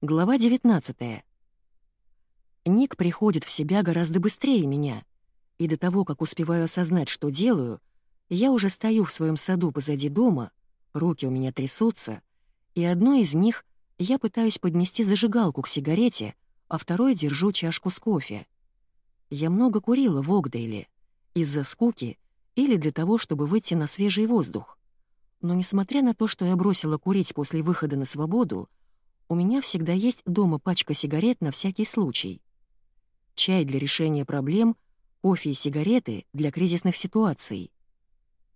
Глава 19. Ник приходит в себя гораздо быстрее меня, и до того, как успеваю осознать, что делаю, я уже стою в своем саду позади дома, руки у меня трясутся, и одной из них я пытаюсь поднести зажигалку к сигарете, а второй держу чашку с кофе. Я много курила в Огдейле, из-за скуки или для того, чтобы выйти на свежий воздух. Но несмотря на то, что я бросила курить после выхода на свободу, у меня всегда есть дома пачка сигарет на всякий случай. Чай для решения проблем, кофе и сигареты для кризисных ситуаций.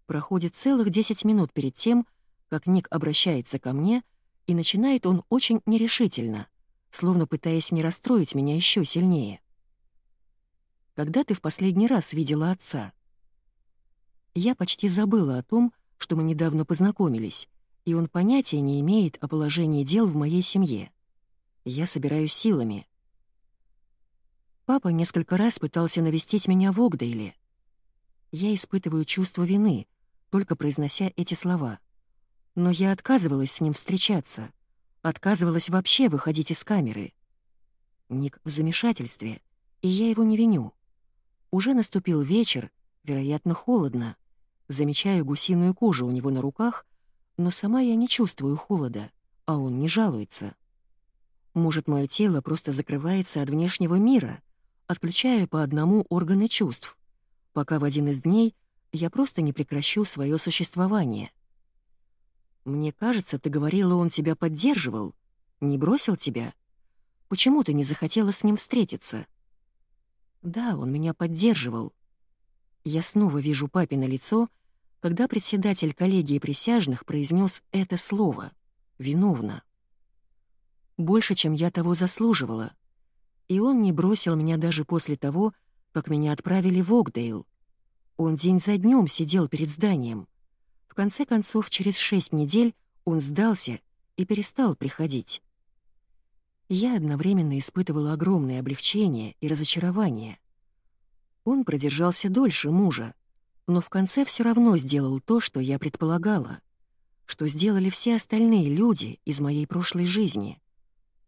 Проходит целых 10 минут перед тем, как Ник обращается ко мне, и начинает он очень нерешительно, словно пытаясь не расстроить меня еще сильнее. «Когда ты в последний раз видела отца?» Я почти забыла о том, что мы недавно познакомились, и он понятия не имеет о положении дел в моей семье. Я собираюсь силами. Папа несколько раз пытался навестить меня в Огдейле. Я испытываю чувство вины, только произнося эти слова. Но я отказывалась с ним встречаться, отказывалась вообще выходить из камеры. Ник в замешательстве, и я его не виню. Уже наступил вечер, вероятно, холодно. Замечаю гусиную кожу у него на руках но сама я не чувствую холода, а он не жалуется. Может, мое тело просто закрывается от внешнего мира, отключая по одному органы чувств, пока в один из дней я просто не прекращу свое существование. Мне кажется, ты говорила, он тебя поддерживал, не бросил тебя. Почему ты не захотела с ним встретиться? Да, он меня поддерживал. Я снова вижу папино лицо — когда председатель коллегии присяжных произнес это слово «виновна». Больше, чем я того заслуживала. И он не бросил меня даже после того, как меня отправили в Огдейл. Он день за днем сидел перед зданием. В конце концов, через шесть недель он сдался и перестал приходить. Я одновременно испытывала огромное облегчение и разочарование. Он продержался дольше мужа, но в конце все равно сделал то, что я предполагала, что сделали все остальные люди из моей прошлой жизни.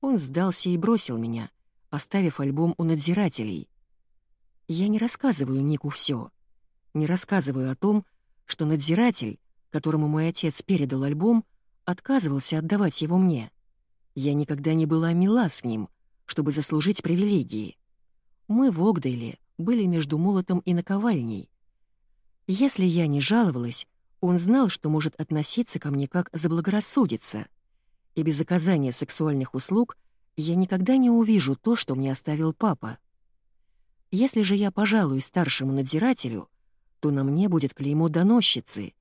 Он сдался и бросил меня, оставив альбом у надзирателей. Я не рассказываю Нику все, не рассказываю о том, что надзиратель, которому мой отец передал альбом, отказывался отдавать его мне. Я никогда не была мила с ним, чтобы заслужить привилегии. Мы в Огдейле были между молотом и наковальней, если я не жаловалась, он знал, что может относиться ко мне как заблагорассудится. И без оказания сексуальных услуг я никогда не увижу то, что мне оставил папа. Если же я пожалуюсь старшему надзирателю, то на мне будет клеймо доносчицы,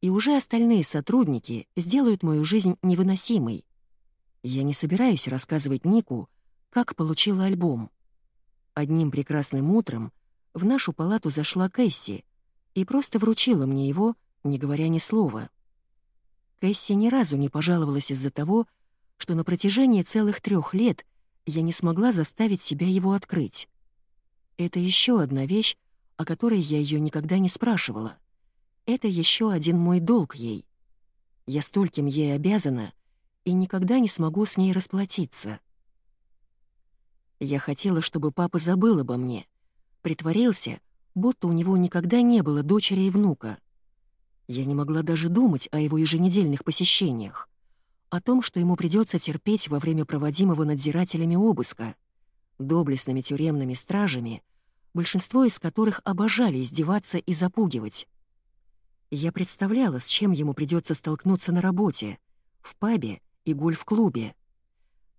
и уже остальные сотрудники сделают мою жизнь невыносимой. Я не собираюсь рассказывать Нику, как получила альбом. Одним прекрасным утром в нашу палату зашла Кэсси, и просто вручила мне его, не говоря ни слова. Кэсси ни разу не пожаловалась из-за того, что на протяжении целых трех лет я не смогла заставить себя его открыть. Это еще одна вещь, о которой я ее никогда не спрашивала. Это еще один мой долг ей. Я стольким ей обязана и никогда не смогу с ней расплатиться. Я хотела, чтобы папа забыл обо мне, притворился, будто у него никогда не было дочери и внука. Я не могла даже думать о его еженедельных посещениях, о том, что ему придется терпеть во время проводимого надзирателями обыска, доблестными тюремными стражами, большинство из которых обожали издеваться и запугивать. Я представляла, с чем ему придется столкнуться на работе, в пабе и гольф-клубе.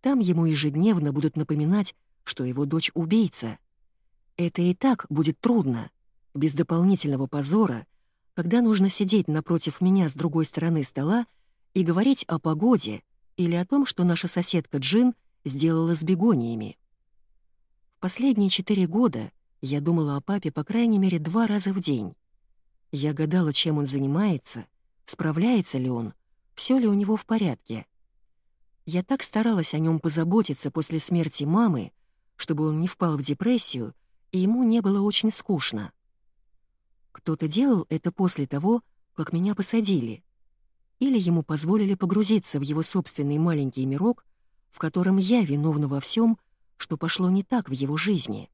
Там ему ежедневно будут напоминать, что его дочь — убийца — это и так будет трудно, без дополнительного позора, когда нужно сидеть напротив меня с другой стороны стола и говорить о погоде или о том, что наша соседка Джин сделала с бегониями. В последние четыре года я думала о папе по крайней мере два раза в день. Я гадала, чем он занимается, справляется ли он, все ли у него в порядке. Я так старалась о нем позаботиться после смерти мамы, чтобы он не впал в депрессию и ему не было очень скучно. Кто-то делал это после того, как меня посадили. Или ему позволили погрузиться в его собственный маленький мирок, в котором я виновна во всем, что пошло не так в его жизни.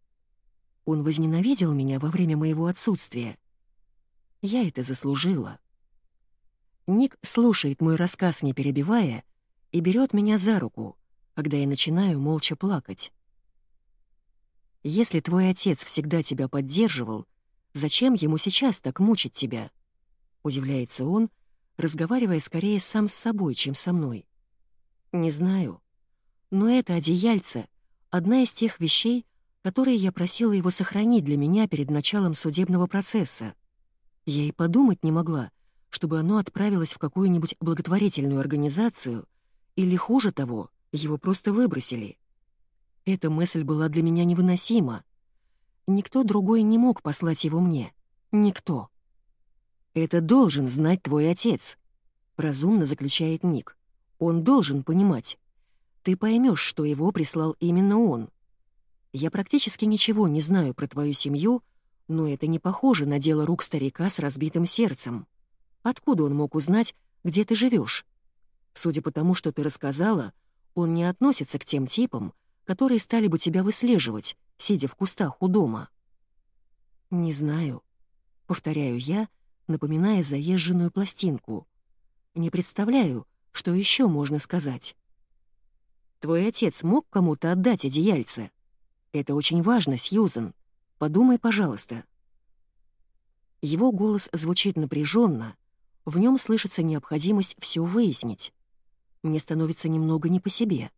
Он возненавидел меня во время моего отсутствия. Я это заслужила. Ник слушает мой рассказ, не перебивая, и берет меня за руку, когда я начинаю молча плакать. Если твой отец всегда тебя поддерживал, зачем ему сейчас так мучить тебя? Удивляется он, разговаривая скорее сам с собой, чем со мной. Не знаю. Но это одеяльце — одна из тех вещей, которые я просила его сохранить для меня перед началом судебного процесса. Я и подумать не могла, чтобы оно отправилось в какую-нибудь благотворительную организацию, или, хуже того, его просто выбросили. Эта мысль была для меня невыносима. Никто другой не мог послать его мне. Никто. «Это должен знать твой отец», — разумно заключает Ник. «Он должен понимать. Ты поймешь, что его прислал именно он. Я практически ничего не знаю про твою семью, но это не похоже на дело рук старика с разбитым сердцем. Откуда он мог узнать, где ты живешь? Судя по тому, что ты рассказала, он не относится к тем типам, которые стали бы тебя выслеживать, сидя в кустах у дома. «Не знаю», — повторяю я, напоминая заезженную пластинку. «Не представляю, что еще можно сказать». «Твой отец мог кому-то отдать одеяльце? Это очень важно, Сьюзен. Подумай, пожалуйста». Его голос звучит напряженно, в нем слышится необходимость все выяснить. Мне становится немного не по себе.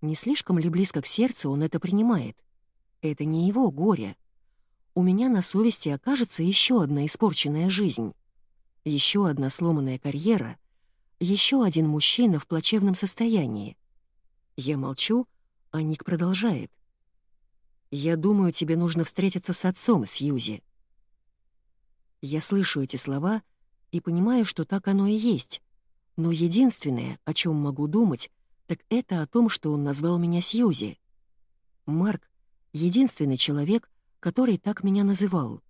Не слишком ли близко к сердцу он это принимает? Это не его горе. У меня на совести окажется еще одна испорченная жизнь. Еще одна сломанная карьера. Еще один мужчина в плачевном состоянии. Я молчу, а Ник продолжает. «Я думаю, тебе нужно встретиться с отцом, Сьюзи». Я слышу эти слова — и понимаю, что так оно и есть. Но единственное, о чем могу думать, так это о том, что он назвал меня Сьюзи. Марк — единственный человек, который так меня называл.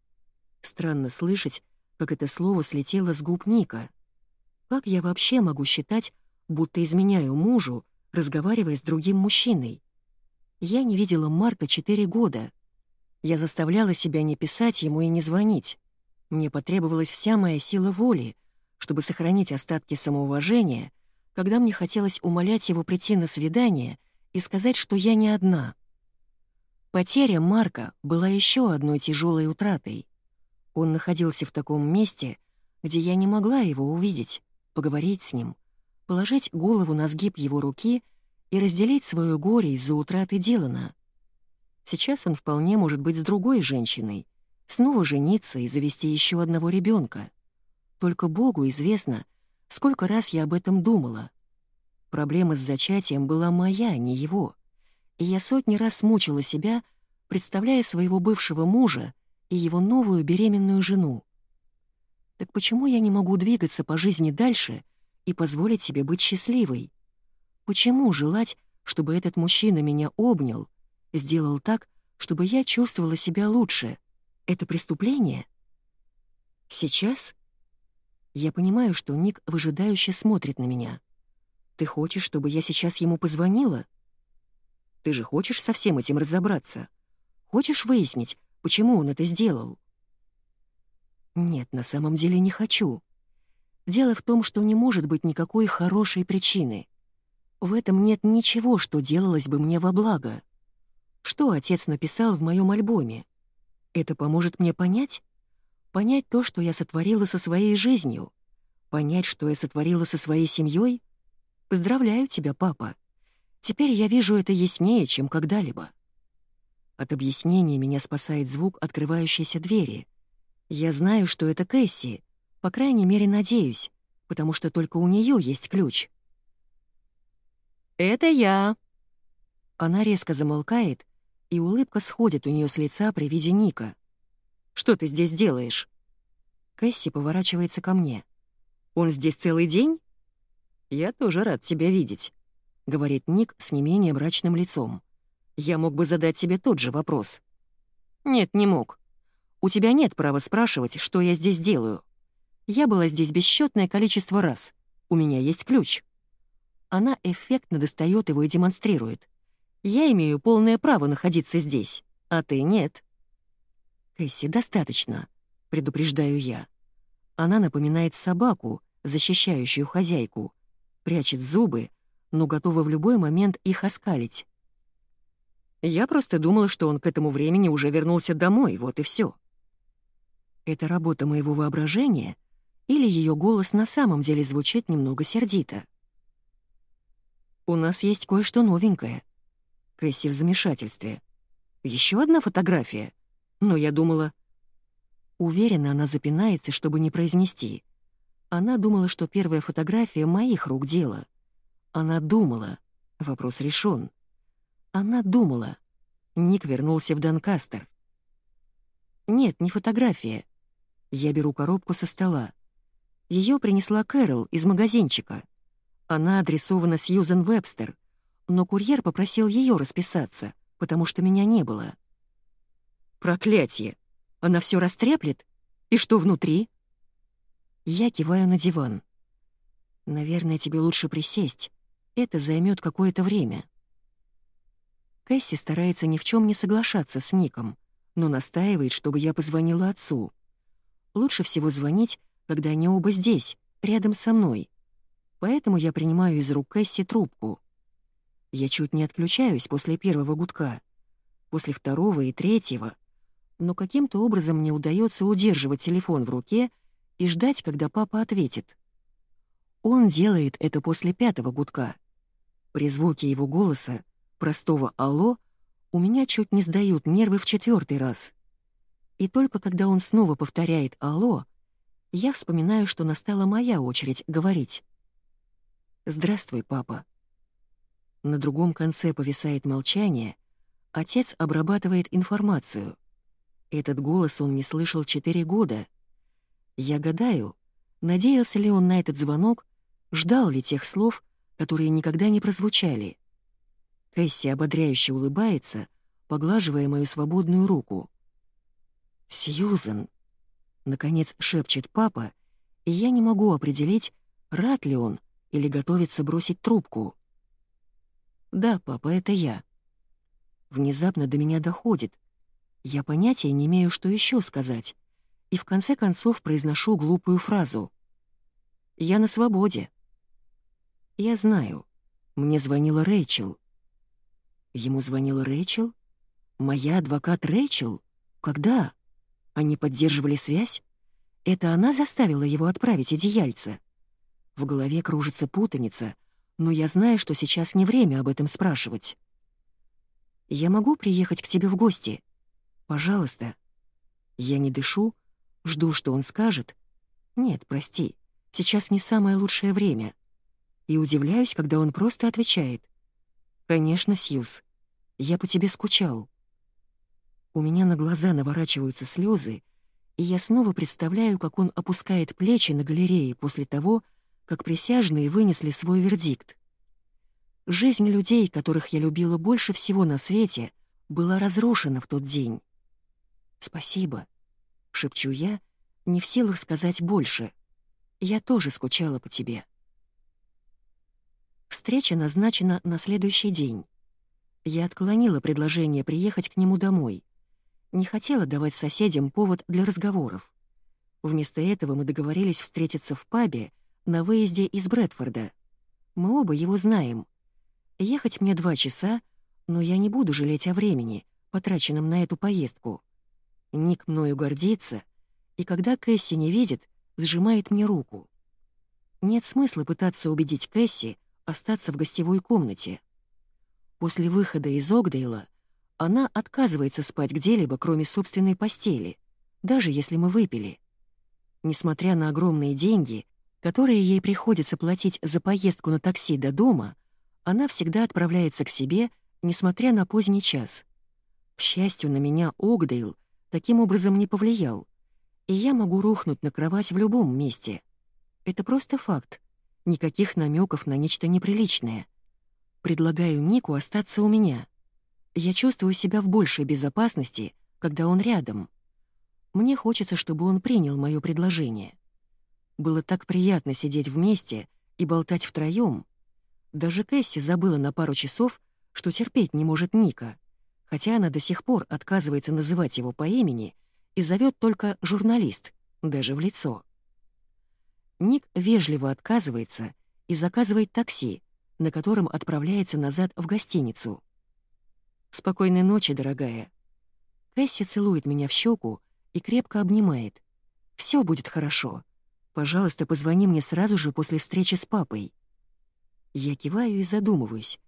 Странно слышать, как это слово слетело с губ Ника. Как я вообще могу считать, будто изменяю мужу, разговаривая с другим мужчиной? Я не видела Марка четыре года. Я заставляла себя не писать ему и не звонить. Мне потребовалась вся моя сила воли, чтобы сохранить остатки самоуважения, когда мне хотелось умолять его прийти на свидание и сказать, что я не одна. Потеря Марка была еще одной тяжелой утратой. Он находился в таком месте, где я не могла его увидеть, поговорить с ним, положить голову на сгиб его руки и разделить свое горе из-за утраты Дилана. Сейчас он вполне может быть с другой женщиной — снова жениться и завести еще одного ребенка. Только Богу известно, сколько раз я об этом думала. Проблема с зачатием была моя, не его. И я сотни раз мучила себя, представляя своего бывшего мужа и его новую беременную жену. Так почему я не могу двигаться по жизни дальше и позволить себе быть счастливой? Почему желать, чтобы этот мужчина меня обнял, сделал так, чтобы я чувствовала себя лучше — это преступление? Сейчас? Я понимаю, что Ник выжидающе смотрит на меня. Ты хочешь, чтобы я сейчас ему позвонила? Ты же хочешь со всем этим разобраться? Хочешь выяснить, почему он это сделал? Нет, на самом деле не хочу. Дело в том, что не может быть никакой хорошей причины. В этом нет ничего, что делалось бы мне во благо. Что отец написал в моем альбоме? Это поможет мне понять? Понять то, что я сотворила со своей жизнью? Понять, что я сотворила со своей семьей? Поздравляю тебя, папа. Теперь я вижу это яснее, чем когда-либо. От объяснения меня спасает звук открывающейся двери. Я знаю, что это Кэсси, по крайней мере, надеюсь, потому что только у нее есть ключ. «Это я!» Она резко замолкает, и улыбка сходит у нее с лица при виде Ника. «Что ты здесь делаешь?» Кэсси поворачивается ко мне. «Он здесь целый день?» «Я тоже рад тебя видеть», — говорит Ник с не менее мрачным лицом. «Я мог бы задать тебе тот же вопрос». «Нет, не мог. У тебя нет права спрашивать, что я здесь делаю. Я была здесь бесчетное количество раз. У меня есть ключ». Она эффектно достает его и демонстрирует. «Я имею полное право находиться здесь, а ты нет». «Кэсси, достаточно», — предупреждаю я. Она напоминает собаку, защищающую хозяйку, прячет зубы, но готова в любой момент их оскалить. Я просто думала, что он к этому времени уже вернулся домой, вот и все. Это работа моего воображения или ее голос на самом деле звучит немного сердито? У нас есть кое-что новенькое. Кэсси в замешательстве. Еще одна фотография? Но я думала... Уверена, она запинается, чтобы не произнести. Она думала, что первая фотография моих рук дело. Она думала. Вопрос решен. Она думала. Ник вернулся в Донкастер. Нет, не фотография. Я беру коробку со стола. Ее принесла Кэрол из магазинчика. Она адресована Сьюзен Вебстер, но курьер попросил ее расписаться, потому что меня не было. Проклятие! Она все растряплет? И что внутри? Я киваю на диван. Наверное, тебе лучше присесть. Это займет какое-то время. Кэсси старается ни в чем не соглашаться с Ником, но настаивает, чтобы я позвонила отцу. Лучше всего звонить, когда они оба здесь, рядом со мной. Поэтому я принимаю из рук Кэсси трубку. Я чуть не отключаюсь после первого гудка, после второго и третьего — но каким-то образом мне удается удерживать телефон в руке и ждать, когда папа ответит. Он делает это после пятого гудка. При звуке его голоса, простого «алло», у меня чуть не сдают нервы в четвертый раз. И только когда он снова повторяет «алло», я вспоминаю, что настала моя очередь говорить. «Здравствуй, папа». На другом конце повисает молчание, отец обрабатывает информацию — этот голос он не слышал четыре года. Я гадаю, надеялся ли он на этот звонок, ждал ли тех слов, которые никогда не прозвучали. Кэсси ободряюще улыбается, поглаживая мою свободную руку. «Сьюзен!» — наконец шепчет папа, и я не могу определить, рад ли он или готовится бросить трубку. «Да, папа, это я». Внезапно до меня доходит — я понятия не имею, что еще сказать, и в конце концов произношу глупую фразу. «Я на свободе». Я знаю. Мне звонила Рэйчел. Ему звонила Рэйчел? Моя адвокат Рэйчел? Когда? Они поддерживали связь? Это она заставила его отправить одеяльце? В голове кружится путаница, но я знаю, что сейчас не время об этом спрашивать. «Я могу приехать к тебе в гости?» Пожалуйста. Я не дышу, жду, что он скажет. Нет, прости, сейчас не самое лучшее время. И удивляюсь, когда он просто отвечает. Конечно, Сьюз. Я по тебе скучал. У меня на глаза наворачиваются слезы, и я снова представляю, как он опускает плечи на галерее после того, как присяжные вынесли свой вердикт. Жизнь людей, которых я любила больше всего на свете, была разрушена в тот день. «Спасибо», — шепчу я, не в силах сказать больше. «Я тоже скучала по тебе». Встреча назначена на следующий день. Я отклонила предложение приехать к нему домой. Не хотела давать соседям повод для разговоров. Вместо этого мы договорились встретиться в пабе на выезде из Брэдфорда. Мы оба его знаем. Ехать мне два часа, но я не буду жалеть о времени, потраченном на эту поездку. Ник мною гордится, и когда Кэсси не видит, сжимает мне руку. Нет смысла пытаться убедить Кэсси остаться в гостевой комнате. После выхода из Огдейла она отказывается спать где-либо, кроме собственной постели, даже если мы выпили. Несмотря на огромные деньги, которые ей приходится платить за поездку на такси до дома, она всегда отправляется к себе, несмотря на поздний час. К счастью, на меня Огдейл — таким образом не повлиял, и я могу рухнуть на кровать в любом месте. Это просто факт. Никаких намеков на нечто неприличное. Предлагаю Нику остаться у меня. Я чувствую себя в большей безопасности, когда он рядом. Мне хочется, чтобы он принял мое предложение. Было так приятно сидеть вместе и болтать втроем. Даже Кэсси забыла на пару часов, что терпеть не может Ника, хотя она до сих пор отказывается называть его по имени и зовет только журналист, даже в лицо. Ник вежливо отказывается и заказывает такси, на котором отправляется назад в гостиницу. «Спокойной ночи, дорогая». Кэсси целует меня в щеку и крепко обнимает. «Все будет хорошо. Пожалуйста, позвони мне сразу же после встречи с папой». Я киваю и задумываюсь,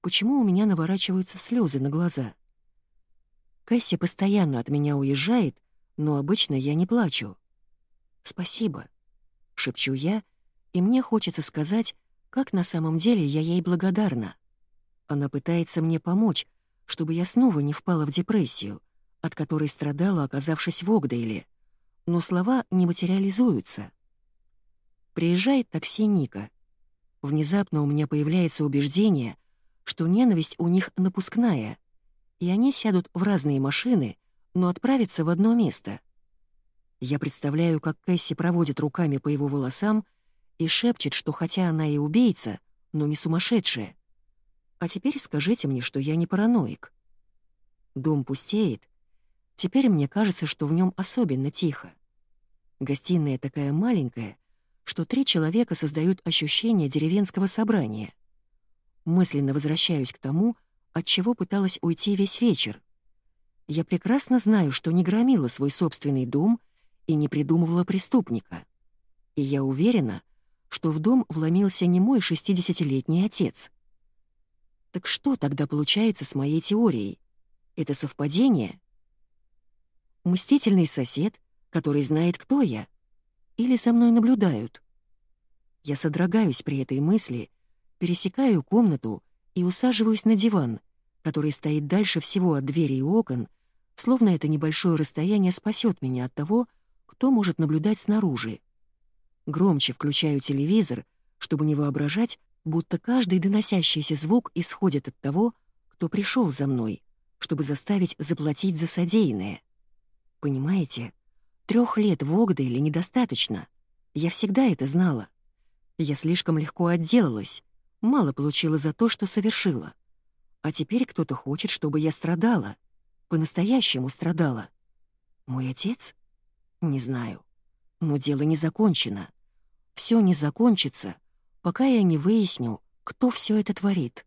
почему у меня наворачиваются слезы на глаза. Кэсси постоянно от меня уезжает, но обычно я не плачу. «Спасибо», — шепчу я, и мне хочется сказать, как на самом деле я ей благодарна. Она пытается мне помочь, чтобы я снова не впала в депрессию, от которой страдала, оказавшись в Огдейле. Но слова не материализуются. Приезжает такси Ника. Внезапно у меня появляется убеждение, что ненависть у них напускная, и они сядут в разные машины, но отправятся в одно место. Я представляю, как Кэсси проводит руками по его волосам и шепчет, что хотя она и убийца, но не сумасшедшая. А теперь скажите мне, что я не параноик. Дом пустеет. Теперь мне кажется, что в нем особенно тихо. Гостиная такая маленькая, что три человека создают ощущение деревенского собрания. Мысленно возвращаюсь к тому, от чего пыталась уйти весь вечер. Я прекрасно знаю, что не громила свой собственный дом и не придумывала преступника. И я уверена, что в дом вломился не мой шестидесятилетний отец. Так что тогда получается с моей теорией? Это совпадение? Мстительный сосед, который знает, кто я? Или за мной наблюдают? Я содрогаюсь при этой мысли, пересекаю комнату и усаживаюсь на диван, который стоит дальше всего от двери и окон, словно это небольшое расстояние спасет меня от того, кто может наблюдать снаружи. Громче включаю телевизор, чтобы не воображать, будто каждый доносящийся звук исходит от того, кто пришел за мной, чтобы заставить заплатить за содеянное. Понимаете, трех лет в Огдейле недостаточно. Я всегда это знала. Я слишком легко отделалась, мало получила за то, что совершила. А теперь кто-то хочет, чтобы я страдала. По-настоящему страдала. Мой отец? Не знаю. Но дело не закончено. Все не закончится, пока я не выясню, кто все это творит.